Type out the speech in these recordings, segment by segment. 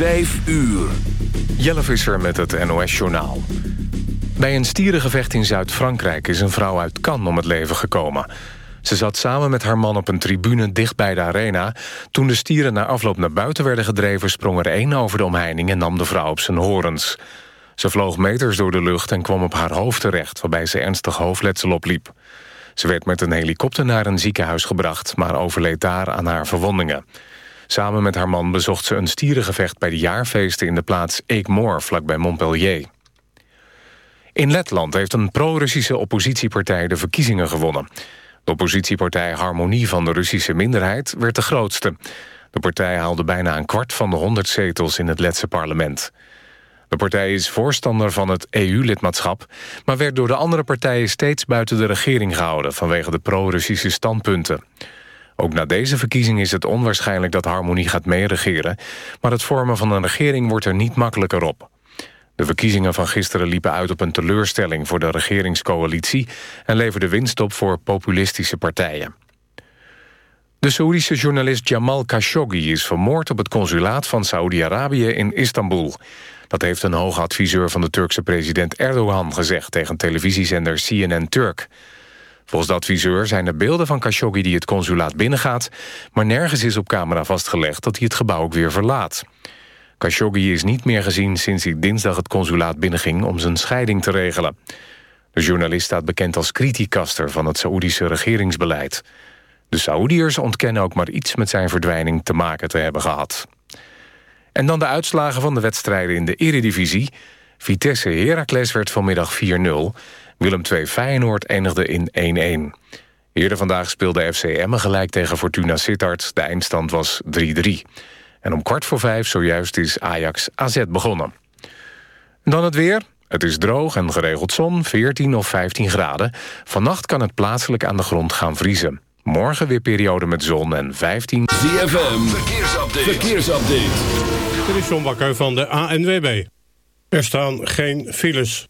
Vijf uur. Jelle Visser met het NOS-journaal. Bij een stierengevecht in Zuid-Frankrijk is een vrouw uit Cannes om het leven gekomen. Ze zat samen met haar man op een tribune dicht bij de arena. Toen de stieren na afloop naar buiten werden gedreven... sprong er één over de omheining en nam de vrouw op zijn horens. Ze vloog meters door de lucht en kwam op haar hoofd terecht... waarbij ze ernstig hoofdletsel opliep. Ze werd met een helikopter naar een ziekenhuis gebracht... maar overleed daar aan haar verwondingen. Samen met haar man bezocht ze een stierengevecht... bij de jaarfeesten in de plaats Eekmoor, vlakbij Montpellier. In Letland heeft een pro-Russische oppositiepartij de verkiezingen gewonnen. De oppositiepartij Harmonie van de Russische minderheid werd de grootste. De partij haalde bijna een kwart van de 100 zetels in het Letse parlement. De partij is voorstander van het EU-lidmaatschap... maar werd door de andere partijen steeds buiten de regering gehouden... vanwege de pro-Russische standpunten. Ook na deze verkiezing is het onwaarschijnlijk dat Harmonie gaat meeregeren... maar het vormen van een regering wordt er niet makkelijker op. De verkiezingen van gisteren liepen uit op een teleurstelling voor de regeringscoalitie... en leverden winst op voor populistische partijen. De Saoedische journalist Jamal Khashoggi is vermoord op het consulaat van Saoedi-Arabië in Istanbul. Dat heeft een hoge adviseur van de Turkse president Erdogan gezegd tegen televisiezender CNN Turk. Volgens de adviseur zijn er beelden van Khashoggi die het consulaat binnengaat... maar nergens is op camera vastgelegd dat hij het gebouw ook weer verlaat. Khashoggi is niet meer gezien sinds hij dinsdag het consulaat binnenging... om zijn scheiding te regelen. De journalist staat bekend als criticaster van het Saoedische regeringsbeleid. De Saoediërs ontkennen ook maar iets met zijn verdwijning te maken te hebben gehad. En dan de uitslagen van de wedstrijden in de eredivisie. Vitesse Heracles werd vanmiddag 4-0. Willem II Feyenoord eindigde in 1-1. Eerder vandaag speelde FC Emmen gelijk tegen Fortuna Sittard. De eindstand was 3-3. En om kwart voor vijf zojuist is Ajax AZ begonnen. dan het weer. Het is droog en geregeld zon, 14 of 15 graden. Vannacht kan het plaatselijk aan de grond gaan vriezen. Morgen weer periode met zon en 15... ZFM, verkeersupdate. verkeersupdate. Dit is John Bakker van de ANWB. Er staan geen files.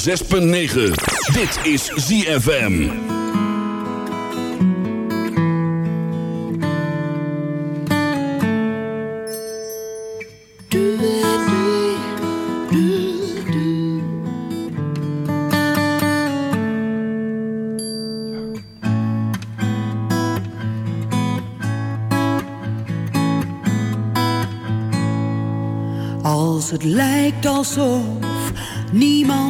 106.9. Dit is ZFM. Als het lijkt alsof niemand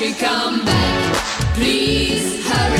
should come back. Please hurry.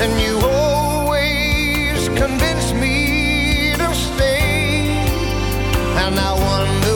and you always convince me to stay. And I wonder.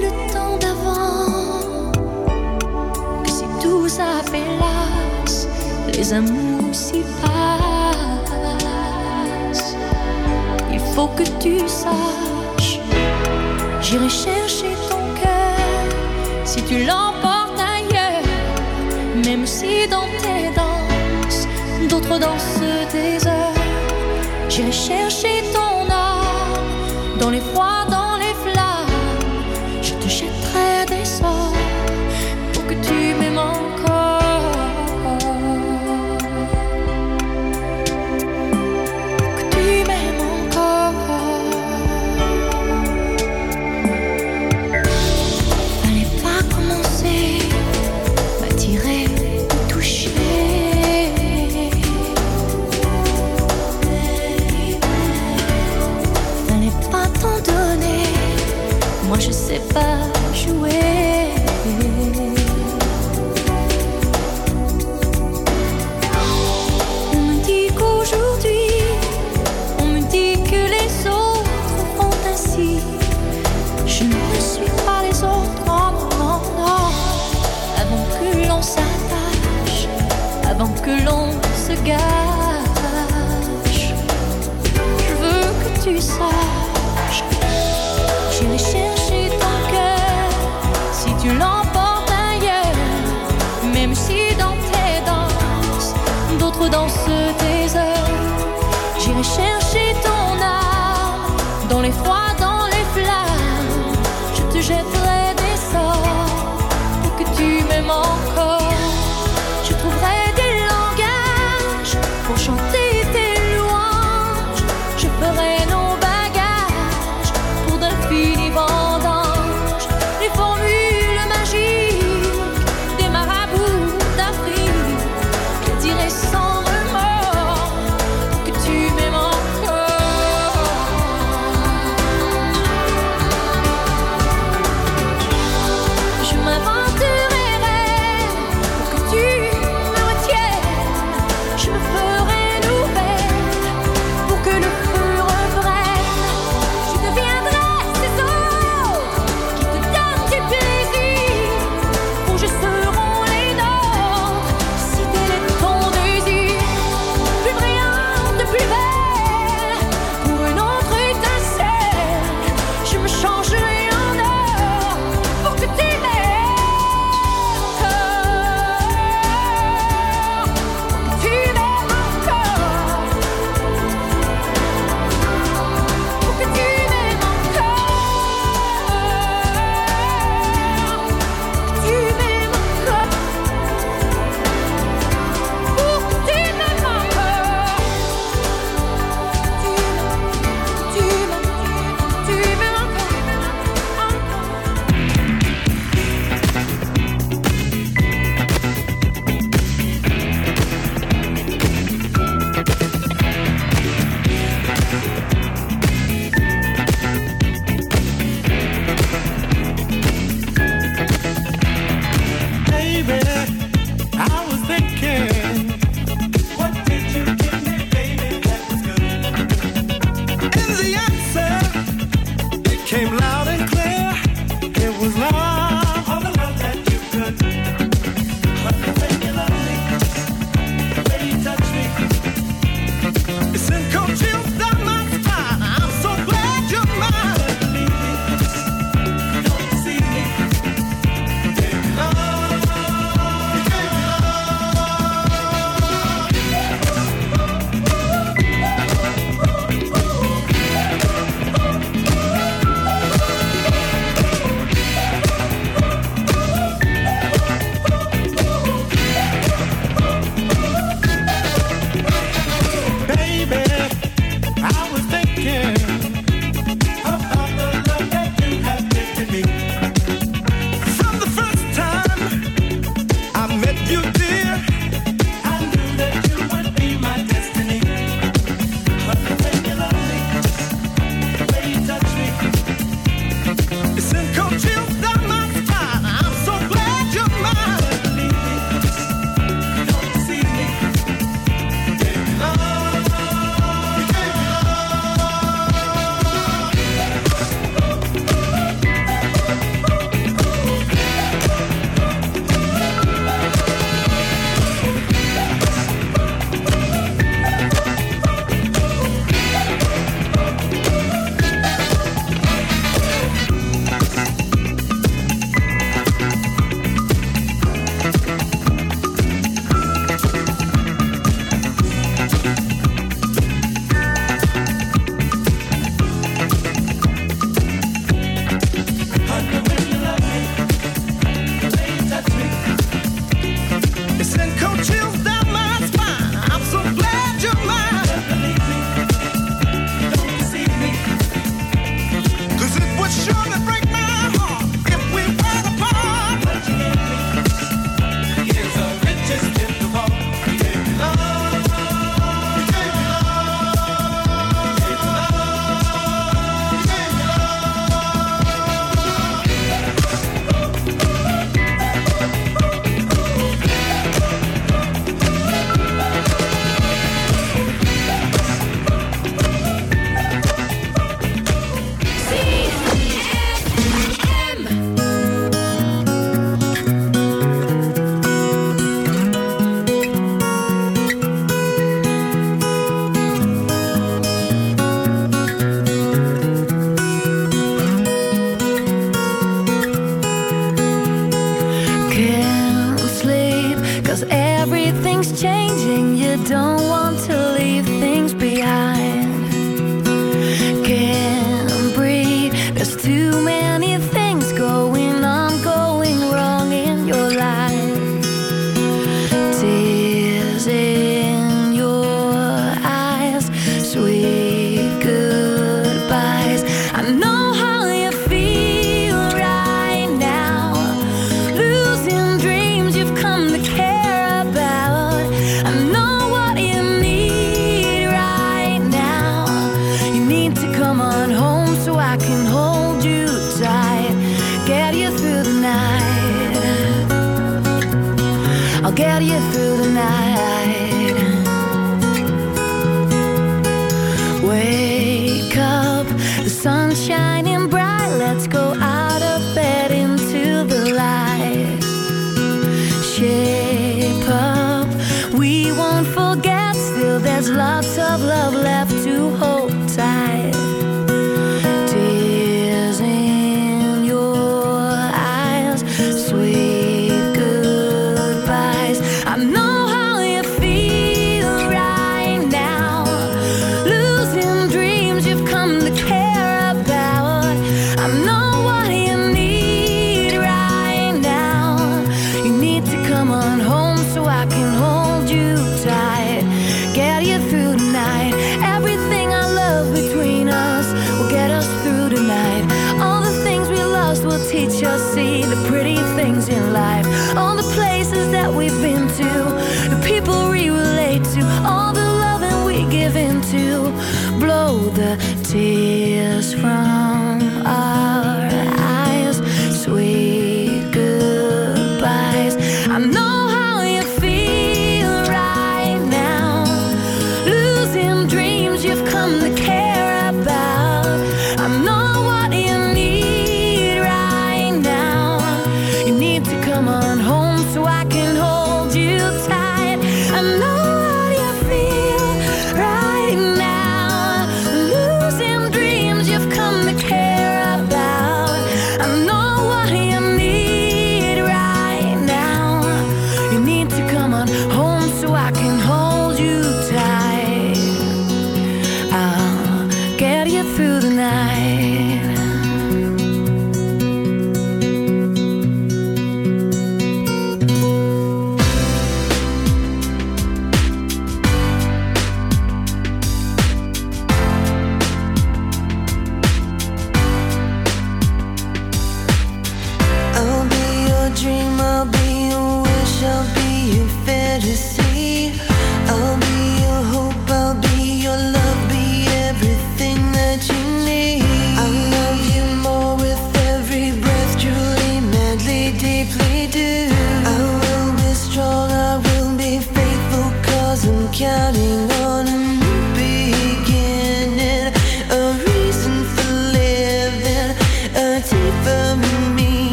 Le temps d'avant, que si tout s'appellasse, les amours s'y passent. Il faut que tu saches, j'irai chercher ton cœur, si tu l'emportes ailleurs, même si dans tes danses, d'autres dansent des heures. J'irai chercher ton art dans les froids.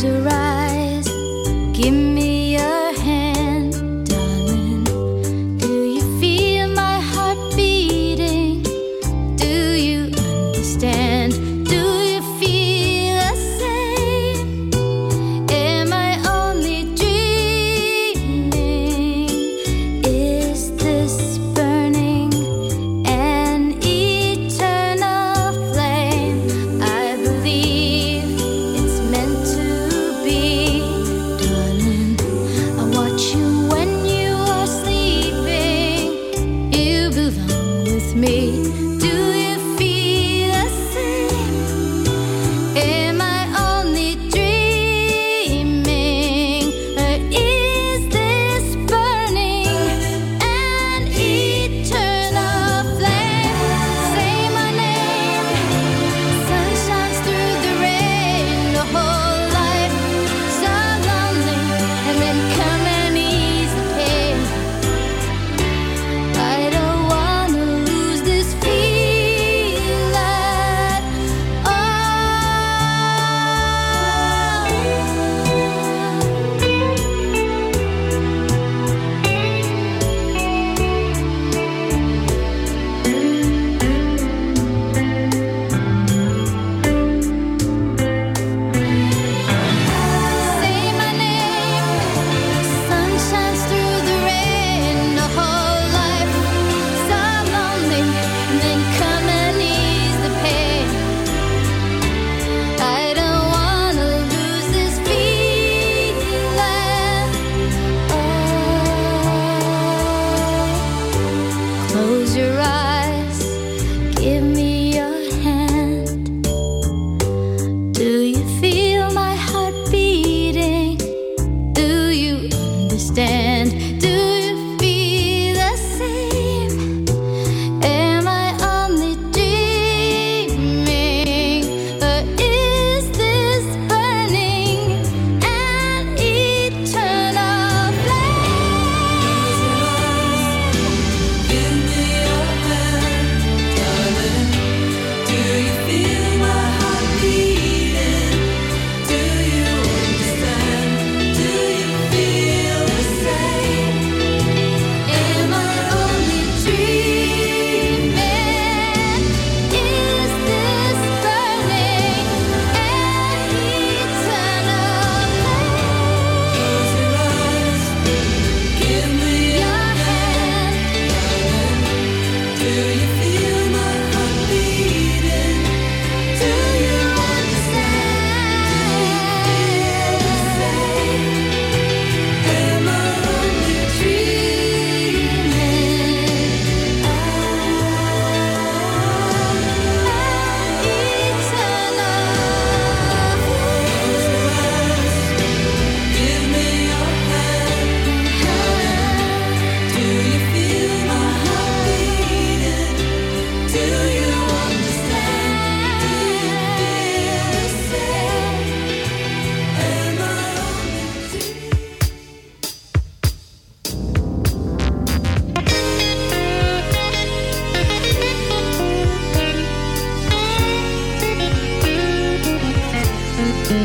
close your eyes. Give me Close your eyes.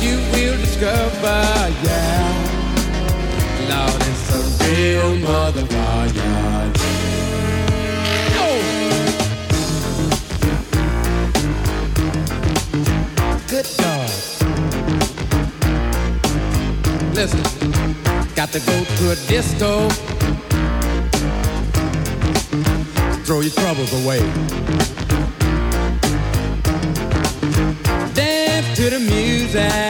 You will discover, yeah. Lord, it's a real motherfucker, yeah. Good God. Listen, got to go to a disco. Throw your troubles away. Dance to the music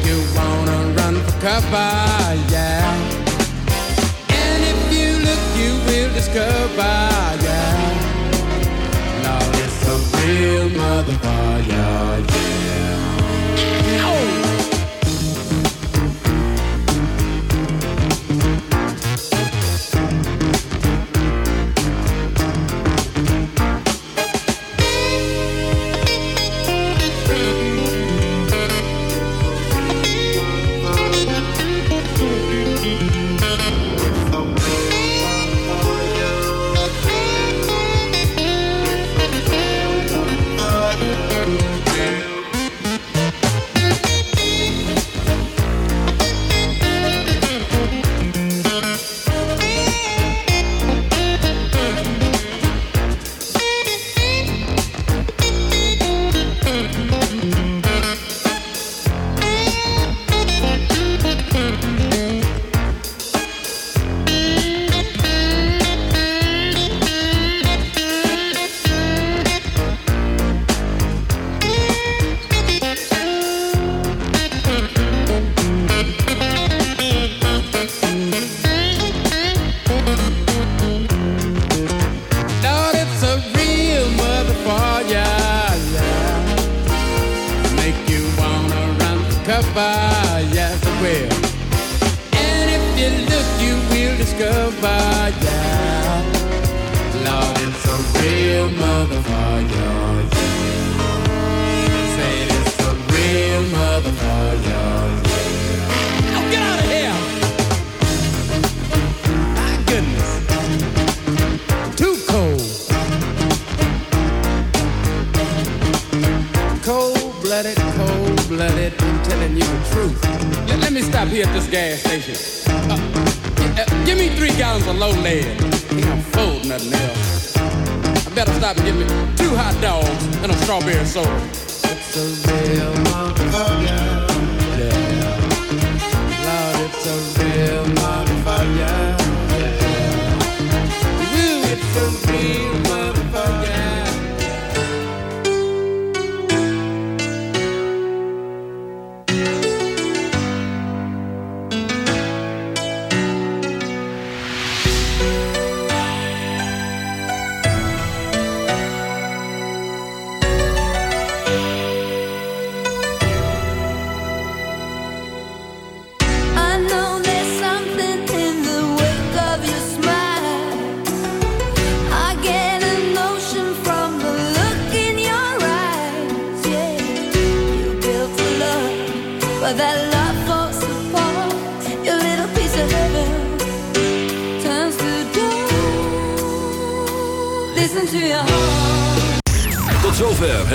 wanna run for cover, yeah. And if you look, you will discover, yeah Lord, it's a real motherfucker, yeah. goodbye, yeah. Lord, it's a real motherfucker, say it's a real motherfucker. Oh, get out of here! My goodness. Too cold. Cold-blooded, cold-blooded, I'm telling you the truth. Let, let me stop here at this gas station give me three gallons of low lead. Can't fold nothing else. I better stop and get me two hot dogs and a strawberry soda. It's a real motherfucker. Yeah. Lord, it's a real motherfucker.